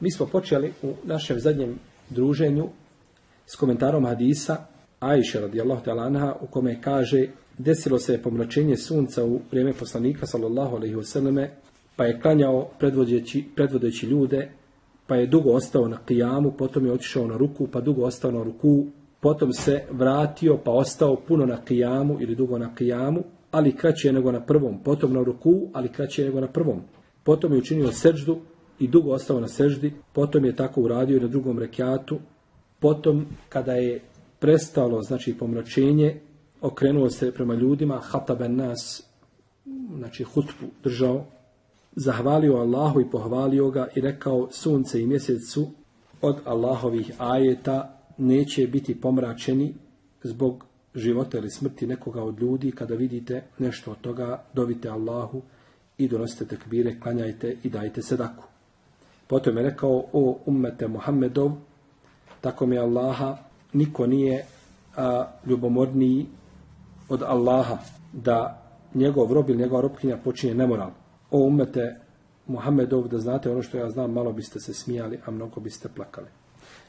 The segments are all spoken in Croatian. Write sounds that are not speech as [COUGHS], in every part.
Mi smo počeli u našem zadnjem druženju s komentarom hadisa Ajše radijallahu ta'ala anha u kome kaže desilo se je pomračenje sunca u vrijeme poslanika sallallahu alaihi wasallame pa je klanjao predvodeći, predvodeći ljude pa je dugo ostao na kijamu, potom je otišao na ruku, pa dugo ostao na ruku, potom se vratio, pa ostao puno na kijamu ili dugo na kijamu, ali kraće nego na prvom, potom na ruku, ali kraće nego na prvom. Potom je učinio seždu i dugo ostao na seždi, potom je tako uradio i na drugom rekiatu, potom kada je prestalo, znači pomračenje, okrenuo se prema ljudima, hataben nas, znači hutbu držao, zahvalio Allahu i pohvalio ga i rekao sunce i mjesec su od Allahovih ajeta neće biti pomračeni zbog života ili smrti nekoga od ljudi. Kada vidite nešto od toga, dovite Allahu i donosite tekbire, klanjajte i dajte sedaku. Potom je rekao, o ummete Muhammedov, tako mi Allaha, niko nije a, ljubomorniji od Allaha da njegov rob ili njegova robkinja počinje nemoral. O umete Muhammedov, da znate ono što ja znam, malo biste se smijali, a mnogo biste plakali.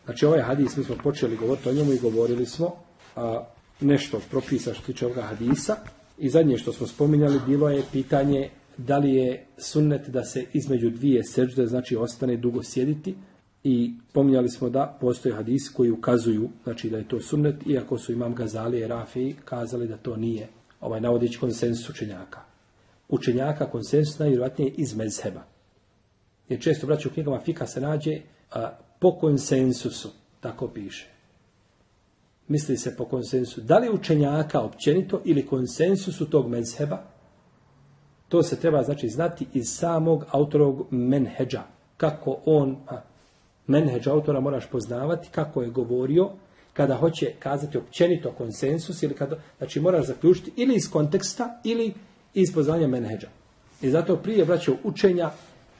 Znači ovaj hadis, mi smo počeli govoriti o njemu i govorili smo a, nešto propisa što tiče ovoga hadisa i zadnje što smo spominjali bilo je pitanje da li je sunnet da se između dvije sežde, znači ostane dugo sjediti i pominjali smo da postoje hadisi koji ukazuju znači da je to sunnet, iako su imam Gazali i Rafi kazali da to nije ovaj navodić konsensus učenjaka. Učenjaka konsensus najvjerojatnije iz mezheba. Jer često braću u knjigama fika se nađe a, po konsensusu, tako piše. Misli se po konsensusu. Da li učenjaka općenito ili konsensusu tog mezheba? To se treba znači znati iz samog autorovog menheđa. Kako on, a, menheđ autora moraš poznavati kako je govorio kada hoće kazati općenito konsensus ili kada, znači moraš zaključiti ili iz konteksta ili iz poznanja menheđa. I zato prije vraćao učenja,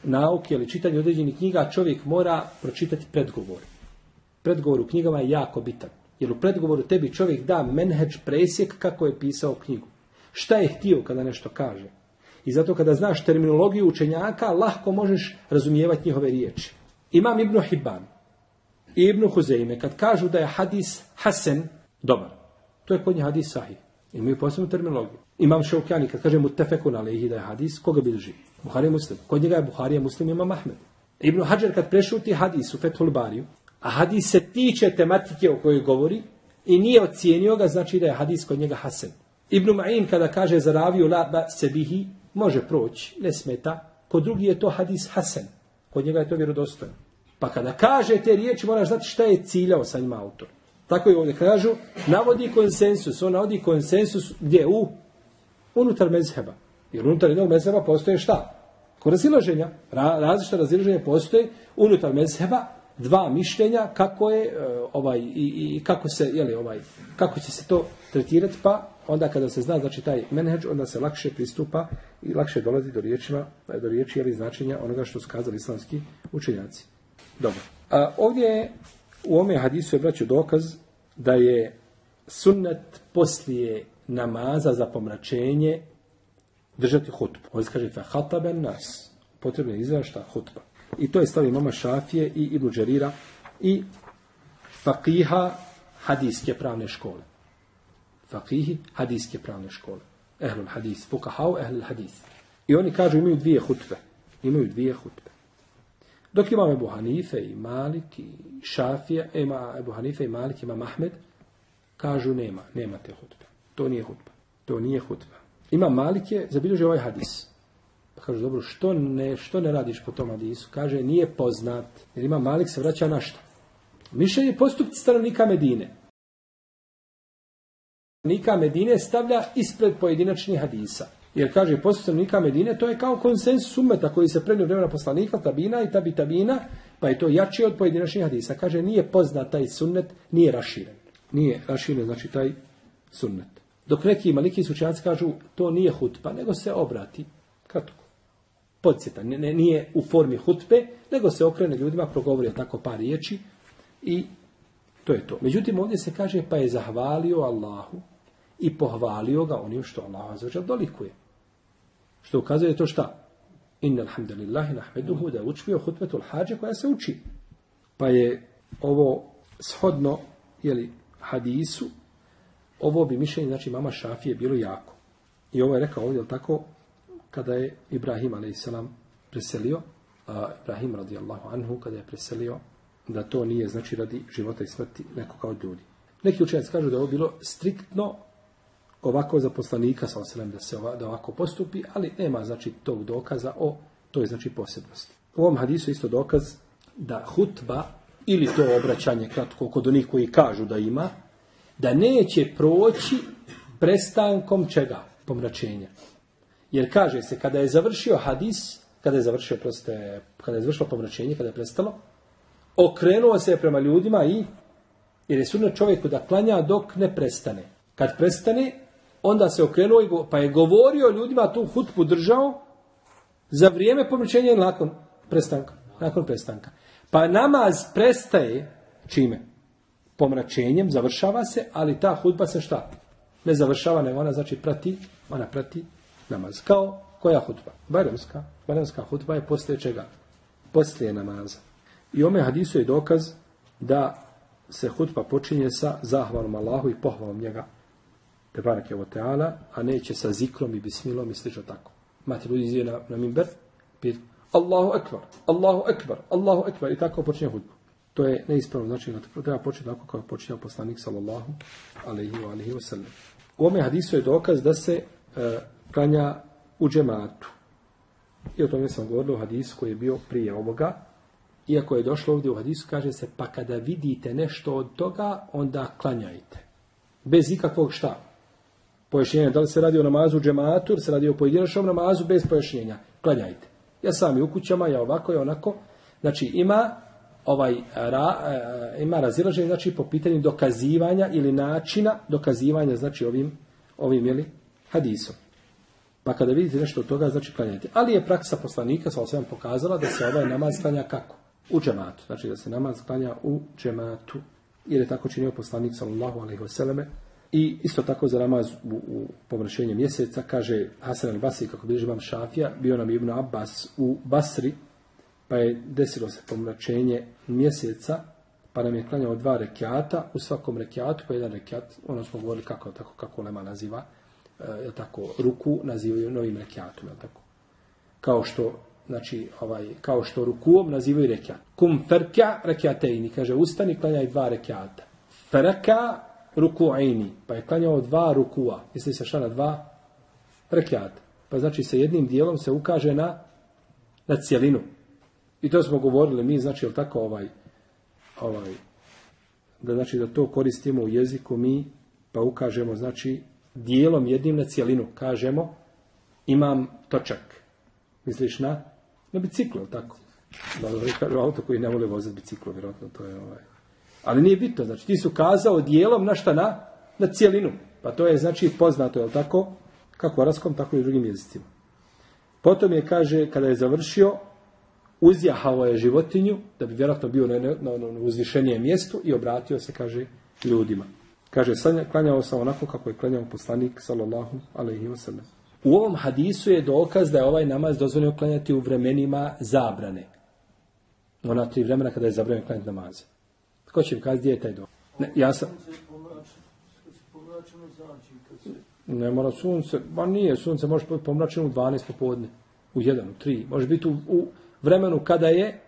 nauke ili čitanje određenih knjiga čovjek mora pročitati predgovor. Predgovor u knjigama je jako bitan. Jer u predgovoru tebi čovjek da menheđ presjek kako je pisao knjigu. Šta je htio kada nešto kaže. I zato kada znaš terminologiju učenjaka, lahko možeš razumijevati njihove riječi. Imam Ibn Hibban i Ibn Huzeime, kad kažu da je hadis hasen, dobar, to je kod njih hadis sahih. Imaju posebnu terminologiju. Imam Šaukjani, kad kaže mutefekun alaihi da je hadis, koga bilži? Buhari je muslim. Kod njega je Buharija muslim, ima Mahmed. Ibn Hajar kad prešuti hadis u Fethul Bariju, a hadis se tiče tematike o kojoj govori i nije ocijenio ga, znači da je hadis kod njega hasen. Ibn Ma'in kada kaže za raviju la ba sebihi, može proći, ne smeta. Kod drugi je to hadis hasen. Kod njega je to vjerodostojno. Pa kada kaže te riječi, moraš znati šta je ciljao sa njima autor. Tako i ovdje kažu, navodi konsensus. On navodi konsensus gdje u? Unutar mezheba. Jer unutar jednog mezheba postoje šta? Ko razilaženja. Ra, različita razilaženja postoje unutar mezheba dva mišljenja kako je uh, ovaj i, i kako se je li ovaj kako će se to tretirati pa onda kada se zna znači taj menhedž onda se lakše pristupa i lakše dolazi do riječima do riječi ili značenja onoga što su kazali islamski učenjaci. Dobro. A ovdje je u ome hadisu je braću dokaz da je sunnet poslije namaza za pomračenje držati hutbu. Ovdje kaže fa hataben nas. Potrebno je izraz šta hutba. I to je stavi mama Šafije i Ibn Đerira i fakiha hadijske pravne škole. Fakihi hadijske pravne škole. Ehlul hadis. Fukahau ehlul hadis. I oni kažu imaju dvije hutbe. Imaju dvije hutbe. Dok imam Ebu Hanife i Malik i Šafija, ima Ebu Hanife i Malik, ima Mahmed, kažu nema, nema te hutbe. To nije hutba. To nije hutba. Ima Malik je zabilježio ovaj hadis. Pa kažu, dobro, što ne, što ne radiš po tom hadisu? Kaže, nije poznat. Jer ima Malik se vraća na što? Mišljenje postupci stanovnika Medine. Stanovnika Medine stavlja ispred pojedinačnih hadisa. Jer kaže posljednika Medine, to je kao konsensus umeta koji se prenio vremena poslanika, tabina i tabi tabina, pa je to jači od pojedinačnih hadisa. Kaže, nije poznat taj sunnet, nije raširen. Nije raširen, znači taj sunnet. Dok neki maliki sučanci kažu, to nije hutba, nego se obrati. Kratko. Podsjeta, ne, nije u formi hutbe, nego se okrene ljudima, progovori tako par riječi i to je to. Međutim, ovdje se kaže, pa je zahvalio Allahu i pohvalio ga onim što Allah dolikuje. Što ukazuje to šta? Inna alhamdulillahi nahmeduhu da je učio hutbetul hađe koja se uči. Pa je ovo shodno jeli, hadisu, ovo bi mišljenje, znači mama Šafije, bilo jako. I ovo je rekao ovdje, tako, kada je Ibrahim a.s. preselio, a Ibrahim radijallahu anhu, kada je preselio, da to nije znači radi života i smrti nekoga od ljudi. Neki učenjaci kažu da je ovo bilo striktno ovako za poslanika sa oselem da se da ovako postupi, ali nema znači tog dokaza o toj znači posebnosti. U ovom hadisu isto dokaz da hutba ili to obraćanje kratko kod onih koji kažu da ima, da neće proći prestankom čega? Pomračenja. Jer kaže se, kada je završio hadis, kada je završio, proste, kada je završilo pomračenje, kada je prestalo, okrenuo se prema ljudima i, jer je sudno čovjeku da klanja dok ne prestane. Kad prestane, onda se okrenuo i pa je govorio ljudima tu hutbu držao za vrijeme pomračenja i nakon prestanka. Nakon prestanka. Pa namaz prestaje čime? Pomračenjem, završava se, ali ta hudba se šta? Ne završava, nego ona znači prati, ona prati namaz. Kao koja hudba? Bajramska. Bajramska hudba je poslije čega? Poslije namaza. I ome hadisu je dokaz da se hudba počinje sa zahvalom Allahu i pohvalom njega. Te barak je teala, a neće sa zikrom i bismilom i slično tako. Mati ljudi izvije na, na minber, pit, Allahu ekbar, Allahu ekbar, Allahu ekbar i tako počinje hudbu. To je neispravno, znači da treba početi tako kao počinjao poslanik sallallahu alaihi wa alaihi wa sallam. U ome hadisu je dokaz da se e, klanja u džematu. I o tome sam govorio u hadisu koji je bio prije ovoga. Iako je došlo ovdje u hadisu, kaže se, pa kada vidite nešto od toga, onda klanjajte. Bez ikakvog šta? Pojašnjenja. Da li se radi o namazu u džematu, ili se radi o pojedinačnom namazu, bez pojašnjenja. Klanjajte. Ja sam i u kućama, ja ovako i onako. Znači, ima ovaj ra, e, ima razilaženje znači po pitanju dokazivanja ili načina dokazivanja znači ovim ovim jeli, hadisom. Pa kada vidite nešto od toga, znači klanjajte. Ali je praksa poslanika, sa osvijem pokazala da se ovaj namaz klanja kako? U džematu. Znači da se namaz klanja u džematu. Jer je tako činio poslanik, sallallahu alaihi vseleme. I isto tako za namaz u, u površenje mjeseca, kaže Hasan al-Basri, kako bilježi vam Šafija, bio nam Ibn Abbas u Basri, pa je desilo se pomračenje mjeseca, pa nam je klanjao dva rekiata, u svakom rekiatu, pa jedan rekiat, ono smo govorili kako, tako, kako Lema naziva, je tako, ruku nazivaju novim rekiatom, je tako? Kao što, znači, ovaj, kao što rukuom nazivaju rekiat. Kum ferka rekiateini, kaže, ustani, klanjaj dva rekiata. Ferka ruku'ini, pa je klanjao dva rukua, misli se šta na dva rekiata. Pa znači, sa jednim dijelom se ukaže na, na cijelinu. I to smo govorili mi, znači, je tako, ovaj, ovaj, da znači da to koristimo u jeziku mi, pa ukažemo, znači, dijelom jednim na cijelinu kažemo imam točak. Misliš na? Na biciklu, tako? Da, kažu auto koji ne vole voziti biciklo, vjerojatno to je ovaj. Ali nije bitno, znači ti su kazao dijelom na šta na? Na cijelinu. Pa to je znači poznato, je tako? Kako u araskom, tako i u drugim jezicima. Potom je, kaže, kada je završio, uzjahao je životinju, da bi vjerojatno bio na, na, na, na uzvišenijem mjestu i obratio se, kaže, ljudima. Kaže, klanjao sam onako kako je klanjao poslanik, sallallahu alaihi wa sallam. U ovom hadisu je dokaz da je ovaj namaz dozvoljeno klanjati u vremenima zabrane. Ona tri vremena kada je zabranjeno klanjati namaze. Ko će mi kazati gdje je taj dokaz? Ne, ja sam... Ne mora sunce, ba nije, sunce može biti pomračeno u 12 popodne, u 1, u 3, može biti u, u vremenu kada je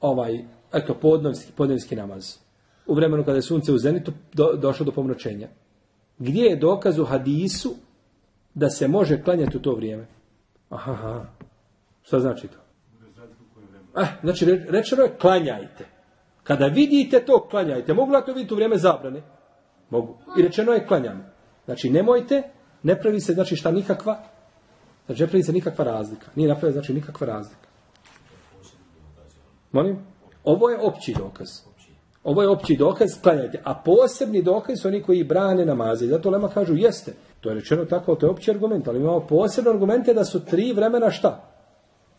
ovaj, eto, podnevski, podnevski namaz u vremenu kada je sunce u zenitu do, došlo do pomračenja. Gdje je dokaz u hadisu da se može klanjati u to vrijeme? Aha, aha. Šta znači to? Eh, znači, rečeno je klanjajte. Kada vidite to, klanjajte. Mogu li to vidjeti u vrijeme zabrane? Mogu. I rečeno je klanjam. Znači, nemojte, ne pravi se, znači, šta nikakva, znači, ne pravi se nikakva razlika. Nije napravi, znači, nikakva razlika. Molim? Ovo je opći dokaz. Ovo je opći dokaz, klanjajte. A posebni dokaz su oni koji brane namaze. Zato Lema kažu, jeste. To je rečeno tako, to je opći argument. Ali imamo posebne argumente da su tri vremena šta?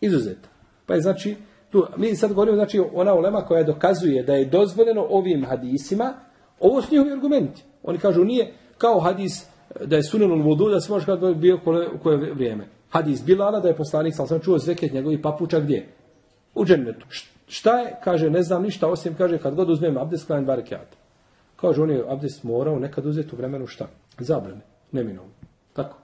Izuzeta. Pa je znači, tu, mi sad govorimo, znači, ona ulema koja dokazuje da je dozvoljeno ovim hadisima, ovo su njihovi argumenti. Oni kažu, nije kao hadis da je sunanul vodu, da se može kada bio u koje vrijeme. Hadis Bilala da je poslanik, sam sam čuo zveket njegovih papuča gdje? U džennetu. Šta je? Kaže, ne znam ništa, osim kaže, kad god uzmem abdest, klanjam dva rekiata. Kaže, on je abdest morao nekad uzeti u vremenu šta? Zabrane, neminovno. Tako.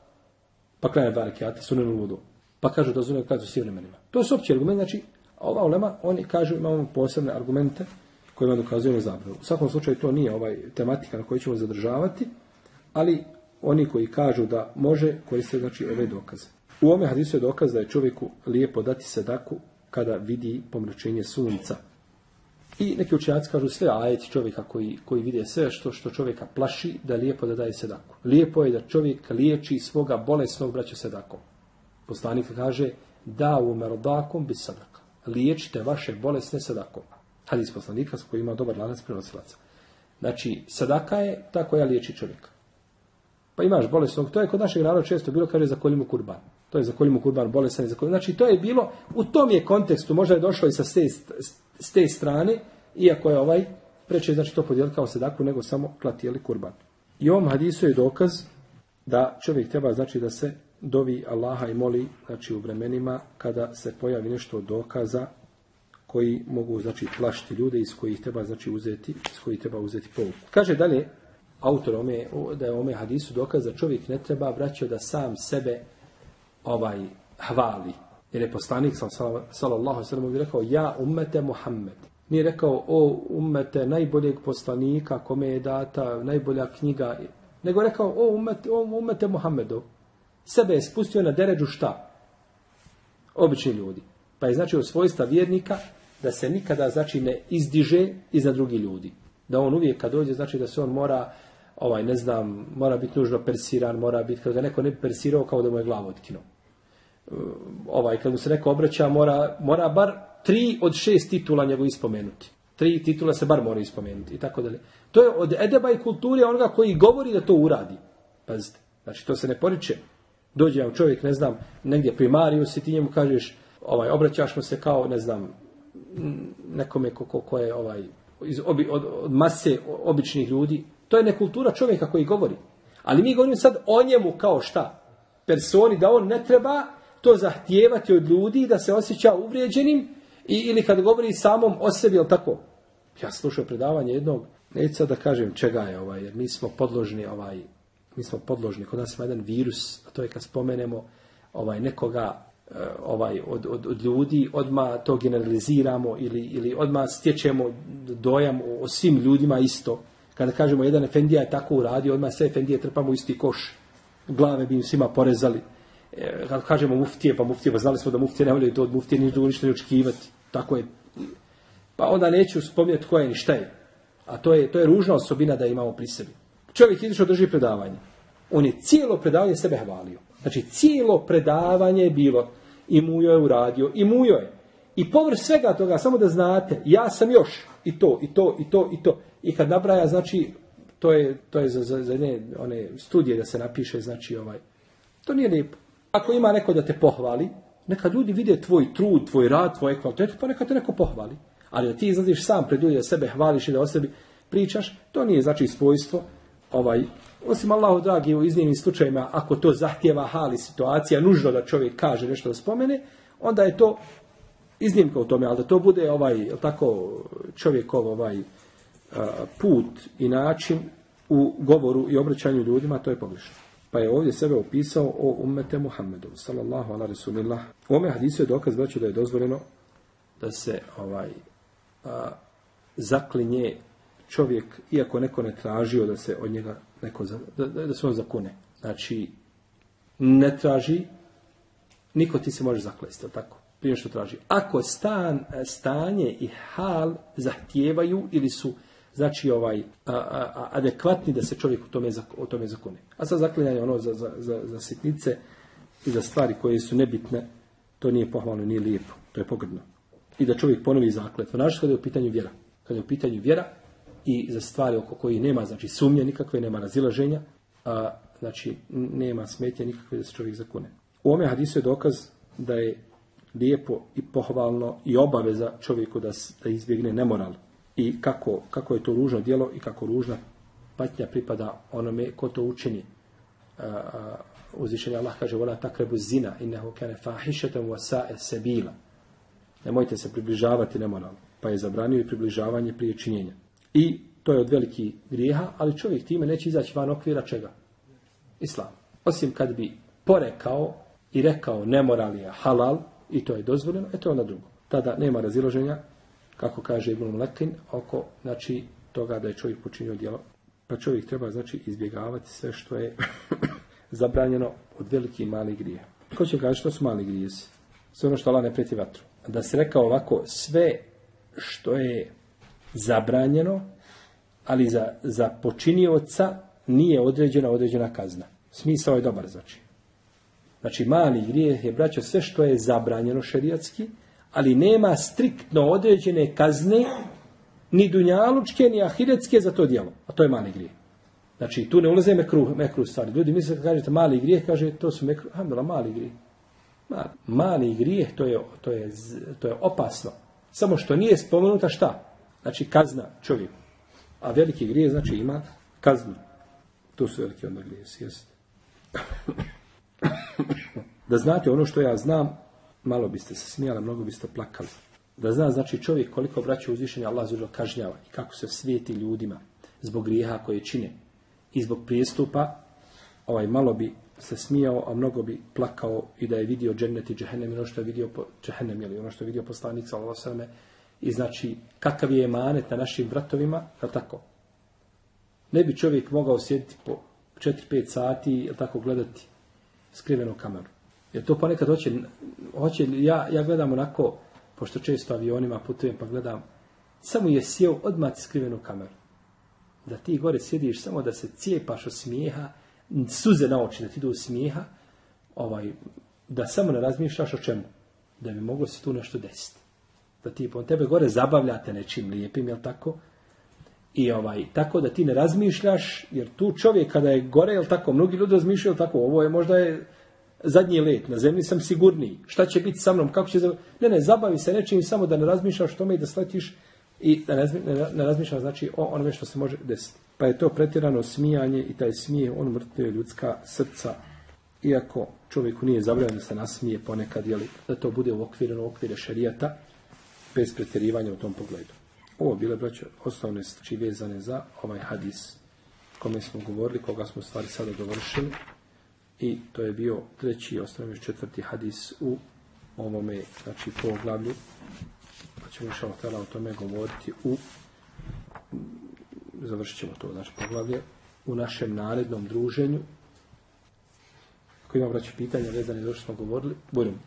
Pa klanjam dva rekiata, sunenu ludu. Pa kaže, dozvoljeno kad u svim vremenima. To su opći argument, znači, ova ulema, oni kažu, imamo posebne argumente kojima dokazuju na zabranu. U svakom slučaju, to nije ovaj tematika na kojoj ćemo zadržavati, ali oni koji kažu da može koriste znači ove dokaze. U ome hadisu je dokaz da je čovjeku lijepo dati sedaku kada vidi pomračenje sunca. I neki učenjaci kažu sve ajeti čovjeka koji, koji vide sve što, što čovjeka plaši, da je lijepo da daje sedaku. Lijepo je da čovjek liječi svoga bolesnog braća sedakom. Poslanik kaže, da u merodakom bi sadaka. Liječite vaše bolesne sadakom. Hadis poslanika koji ima dobar lanac prenosilaca. Znači, sadaka je ta koja liječi čovjeka. Pa imaš bolesnog, to je kod našeg naroda često bilo, kaže, za koljimu kurban. To je za koljimu kurban bolesan. Za koljimu. Znači, to je bilo, u tom je kontekstu, možda je došlo i sa te, s te strane, iako je ovaj, preče znači to podijeliti kao sedaku, nego samo klatijeli kurban. I ovom hadisu je dokaz da čovjek treba, znači, da se dovi Allaha i moli, znači, u vremenima kada se pojavi nešto dokaza koji mogu, znači, plašiti ljude iz kojih treba, znači, uzeti, iz kojih treba uzeti povuku. Kaže dalje, autor ome, da je ome hadisu dokaz da čovjek ne treba vraćati da sam sebe ovaj hvali. Jer je poslanik sallallahu sallam rekao ja ummete Muhammed. Nije rekao o ummete najboljeg poslanika kome je data najbolja knjiga. Nego rekao o ummete, o ummete Muhammedu. Sebe je spustio na deređu šta? Obični ljudi. Pa je znači od svojstva vjernika da se nikada znači ne izdiže iza drugi ljudi. Da on uvijek kad dođe znači da se on mora ovaj, ne znam, mora biti nužno persiran, mora biti, kad ga neko ne bi persirao, kao da mu je glavu otkinuo. Uh, ovaj, kad mu se neko obraća, mora, mora bar tri od šest titula njegov ispomenuti. Tri titula se bar mora ispomenuti i tako dalje. To je od edeba i kulture onoga koji govori da to uradi. Pazite, znači to se ne poriče. Dođe vam čovjek, ne znam, negdje primariju si, ti njemu kažeš, ovaj, obraćaš mu se kao, ne znam, nekome ko, ko, ko je ovaj, iz obi, od, od mase običnih ljudi, To je nekultura čovjeka koji govori. Ali mi govorimo sad o njemu kao šta? Personi, da on ne treba to zahtijevati od ljudi, da se osjeća uvrijeđenim, i, ili kad govori samom o sebi, jel tako? Ja slušao predavanje jednog, neću sad da kažem čega je ovaj, jer mi smo podložni, ovaj, mi smo podložni, kod nas ima jedan virus, a to je kad spomenemo ovaj, nekoga eh, ovaj od, od, od ljudi, odma to generaliziramo ili, ili odma stječemo dojam o, o svim ljudima isto. Kada kažemo jedan efendija je tako uradio, odmah sve efendije trpamo u isti koš. Glave bi im svima porezali. E, kada kažemo muftije, pa muftije, pa znali smo da muftije ne voljaju to od muftije, ništa ništa ne očekivati. Tako je. Pa onda neću spominjati ko je ni šta je. A to je, to je ružna osobina da imamo pri sebi. Čovjek izišao drži predavanje. On je cijelo predavanje sebe hvalio. Znači, cijelo predavanje je bilo i mujo je uradio, i mujo je. I površ svega toga, samo da znate, ja sam još i to, i to, i to, i to. I kad nabraja, znači, to je, to je za, za, za ne, one studije da se napiše, znači, ovaj, to nije lijepo. Ako ima neko da te pohvali, neka ljudi vide tvoj trud, tvoj rad, tvoje kvalitete, pa neka te neko pohvali. Ali da ti izlaziš sam pred ljudi da sebe hvališ i da o sebi pričaš, to nije znači svojstvo, ovaj, osim Allahu dragi u iznimnim slučajima, ako to zahtjeva hali situacija, nužno da čovjek kaže nešto da spomene, onda je to iznimka u tome, ali da to bude ovaj, tako, čovjekov ovaj, put i način u govoru i obraćanju ljudima, to je pogrešno. Pa je ovdje sebe opisao o ummete Muhammedu, sallallahu ala rasulillah. U ome hadisu je dokaz braću da je dozvoljeno da se ovaj a, zaklinje čovjek, iako neko ne tražio da se od njega neko, da, da, se on zakune. Znači, ne traži, niko ti se može zaklesti, tako? prije što traži. Ako stan, stanje i hal zahtijevaju ili su znači ovaj a, a, adekvatni da se čovjek u tome, o tome zakone. A sa zaklinjanje ono za, za, za, za sitnice i za stvari koje su nebitne, to nije pohvalno, nije lijepo, to je pogrdno. I da čovjek ponovi zakletvo. Naš kada je u pitanju vjera. Kada je u pitanju vjera i za stvari oko kojih nema znači sumnje nikakve, nema razilaženja, a, znači nema smetje nikakve da se čovjek zakone. U ome hadisu je dokaz da je lijepo i pohvalno i obaveza čovjeku da, da izbjegne nemoral. I kako, kako je to ružno djelo i kako ružna patnja pripada onome ko to učini. A, a, uzvišenje Allah kaže vola takrebu zina innehu kane fahišetom wasae sebila. Nemojte se približavati nemoralno. Pa je zabranio i približavanje prije činjenja. I to je od velikih grijeha, ali čovjek time neće izaći van okvira čega? Islam. Osim kad bi porekao i rekao nemoral je halal i to je dozvoljeno, e to je onda drugo. Tada nema raziloženja, kako kaže Ibn Mlekin, oko znači, toga da je čovjek počinio djelo. Pa čovjek treba znači izbjegavati sve što je [COUGHS] zabranjeno od velikih malih grije. Ko će kaži što su mali grijesi? Sve ono što Allah ne preti vatru. Da se rekao ovako, sve što je zabranjeno, ali za, za počinioca nije određena određena kazna. Smisao je dobar, znači. Znači, mali grijeh je, braćo, sve što je zabranjeno šerijatski, ali nema striktno određene kazne, ni dunjalučke, ni ahiretske za to djelo. A to je mali grijeh. Znači, tu ne ulaze mekru, mekru stvari. Ljudi misle kad kažete mali grijeh, kaže to su mekru, hamdala, mali grijeh. Mali, mali grijeh, to je, to, je, to je opasno. Samo što nije spomenuta šta? Znači, kazna čovjeku. A veliki grijeh, znači, ima kaznu. To su veliki onda grije, jeste. [COUGHS] da znate ono što ja znam, malo biste se smijali, mnogo biste plakali. Da zna, znači, čovjek koliko braća uzvišenja Allah zužo kažnjava i kako se svijeti ljudima zbog grijeha koje čine i zbog prijestupa, ovaj malo bi se smijao, a mnogo bi plakao i da je vidio džennet i džehennem, ono što je vidio po, džehennem, ili ono što je vidio poslanik sallallahu i znači kakav je emanet na našim vratovima, da tako. Ne bi čovjek mogao sjediti po 4-5 sati i tako gledati skrivenu kameru. Jer to ponekad hoće, hoće ja, ja gledam onako, pošto često avionima putujem pa gledam, samo je sjeo odmah skrivenu kameru da ti gore sjediš samo da se cijepaš od smijeha, suze na oči da ti idu od smijeha, ovaj, da samo ne razmišljaš o čemu. Da bi moglo se tu nešto desiti. Da ti po tebe gore zabavljate nečim lijepim, jel tako? I ovaj, tako da ti ne razmišljaš, jer tu čovjek kada je gore, jel tako, mnogi ljudi razmišljaju tako, ovo je možda je zadnji let, na zemlji sam sigurniji. Šta će biti sa mnom, kako će... Ne, ne, zabavi se nečim samo da ne razmišljaš o tome i da sletiš i da ne razmišlja znači o onome što se može desiti. Pa je to pretjerano smijanje i taj smije, on mrtve ljudska srca. Iako čovjeku nije zabranjeno da se nasmije ponekad, jeli, da to bude u okviru, okvire šarijata, bez pretjerivanja u tom pogledu. Ovo bile, braće, osnovne stvari vezane za ovaj hadis kome smo govorili, koga smo stvari sada dovršili. I to je bio treći, osnovni četvrti hadis u ovome, znači, poglavlju. Ćemo išao htjela o tome govoriti u završit ćemo to naše poglavlje u našem narednom druženju. Ako ima vraći pitanja vezane za što smo govorili. Budem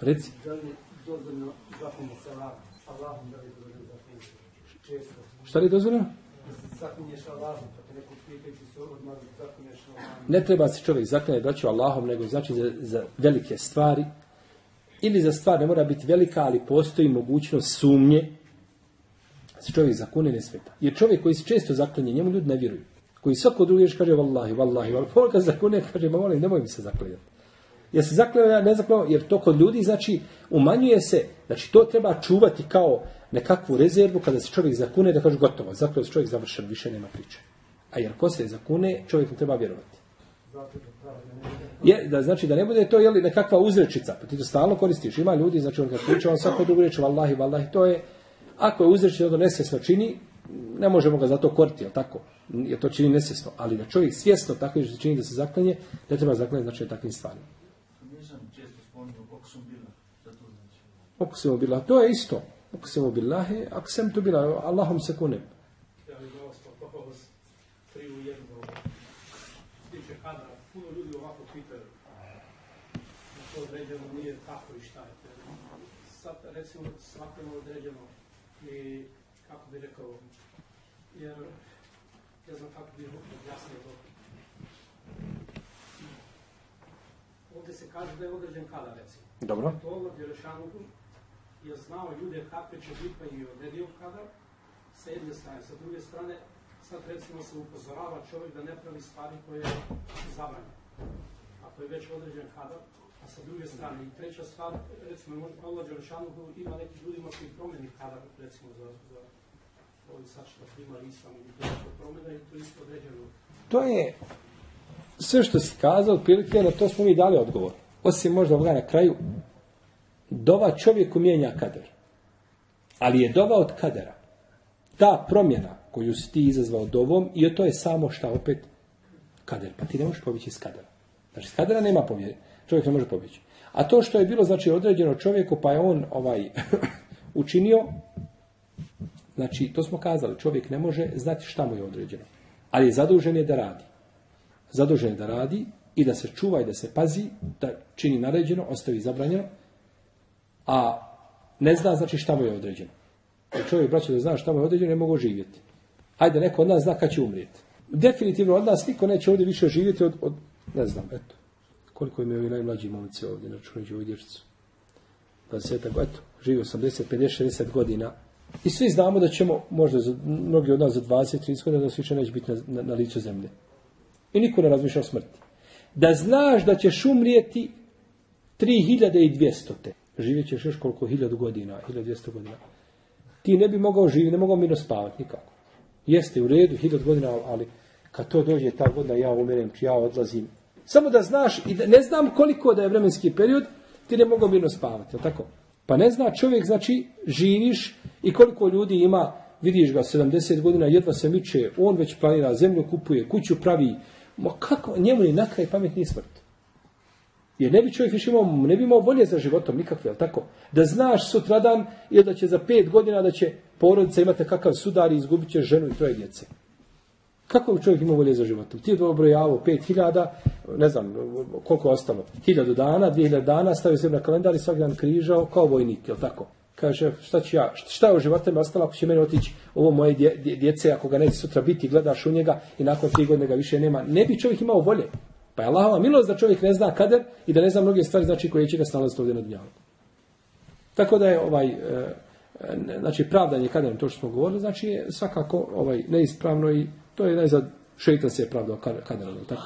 reci. Da li dozvoljeno zakonu sa Allahom? Da li dozvoljeno zakonu često. Šta li je dozvoljeno? Ne treba se čovjek zaklanjati braću Allahom, nego znači za, za velike stvari, ili za stvar ne mora biti velika, ali postoji mogućnost sumnje, se čovjek zakune ne sveta. Jer čovjek koji se često zaklanje, njemu ljudi ne vjeruju. Koji svako drugi još kaže, vallahi, vallahi, vallahi, pa kad zakune, kaže, ma molim, nemoj mi se zakljati. Ja se zakljao, ja ne zakljao, jer to kod ljudi, znači, umanjuje se, znači, to treba čuvati kao nekakvu rezervu kada se čovjek zakune, da kaže, gotovo, zakljao se čovjek završen, više nema priče. A jer ko se zakune, čovjek treba vjerovati. Je, da znači da ne bude to jeli nekakva uzrečica, pa ti to stalno koristiš. Ima ljudi, znači on kad priča, on svako drugu reč, vallahi, vallahi, to je, ako je uzrečica, to nesvjesno čini, ne možemo ga zato koriti, jel tako? Jer to čini nesvjesno. Ali da čovjek svjesno tako što čini da se zaklanje, ne treba zaklanje znači takvim stvarima. Okusimo bila, to je isto. Okusimo billahi, aksem tu bila, Allahom se kunem. recimo svakom određeno i kako bi rekao, jer ne znam kako bi objasnio to. Ovdje se kaže da je određen kada recimo. Dobro. To ovo Jerušanuhu je znao ljude kakve će biti pa i odredio kada, sa jedne strane. Sa druge strane, sad recimo se upozorava čovjek da ne pravi stvari koje su zabranjene. Ako je već određen kadar, a sa druge strane, i treća stvar, recimo, Allah Đelešanu ima neki ljudima koji promeni kadar, recimo, za, za ovi sad što primali islam ili to promjena i to isto određeno. To je, sve što si kazao, otprilike na to smo mi dali odgovor. Osim možda ovoga na kraju, dova čovjeku mijenja kader. Ali je dova od kadera. Ta promjena koju si ti izazvao dovom, i to je samo šta opet kader. Pa ti ne možeš pobjeći iz kadera. Znači, iz kadera nema pobjede. Čovjek ne može pobjeći. A to što je bilo, znači, određeno čovjeku, pa je on ovaj [LAUGHS] učinio, znači, to smo kazali, čovjek ne može znati šta mu je određeno. Ali je zadužen je da radi. Zadužen je da radi i da se čuva i da se pazi, da čini naređeno, ostavi zabranjeno, a ne zna znači šta mu je određeno. Jer čovjek, braće, da zna šta mu je određeno, ne mogu živjeti. Hajde, neko od nas zna kad će umrijeti. Definitivno od nas niko neće ovdje više živjeti od, od ne znam, eto, koliko im je ovi najmlađi momci ovdje, računajući ovu dječicu. 20 eto, živi 80, 50, 60 godina. I svi znamo da ćemo, možda za, mnogi od nas za 20, 30 godina, da se više neće biti na, na, na licu zemlje. I niko ne razmišlja o smrti. Da znaš da ćeš umrijeti 3200 te. Živjet ćeš još koliko? 1000 godina, 1200 godina. Ti ne bi mogao živjeti, ne mogao mirno spavati nikako. Jeste u redu, 1000 godina, ali kad to dođe ta godina, ja umirem, ja odlazim. Samo da znaš, i da ne znam koliko da je vremenski period, ti ne mogu mirno spavati, je tako? Pa ne zna čovjek, znači, živiš i koliko ljudi ima, vidiš ga, 70 godina, jedva se miče, on već planira, zemlju kupuje, kuću pravi, ma kako, njemu je na kraj pametni smrt. Jer ne bi čovjek više imao, ne bi imao volje za životom nikakve, jel tako? Da znaš sutradan ili da će za pet godina da će porodica imati kakav sudar i izgubit će ženu i troje djece. Kako čovjek imao volje za životom? Ti je dobrojavo pet hiljada, ne znam koliko je ostalo, hiljadu dana, dvije hiljada dana, stavio se na kalendar i svaki dan križao kao vojnik, jel tako? Kaže, šta ću ja, šta je u životu mi ostalo ako će meni otići ovo moje dje, dje, djece, ako ga neće sutra biti, gledaš u njega i nakon tri godine ga više nema. Ne bi čovjek imao volje. Pa je Allahova milost da čovjek ne zna kader i da ne zna mnoge stvari, znači koje će ga snalaziti ovdje na dnjavu. Tako da je ovaj, e, znači pravdanje kaderom, to što smo govorili, znači je svakako ovaj neispravno i to je najzad šeitan se je pravdao kaderom, tako?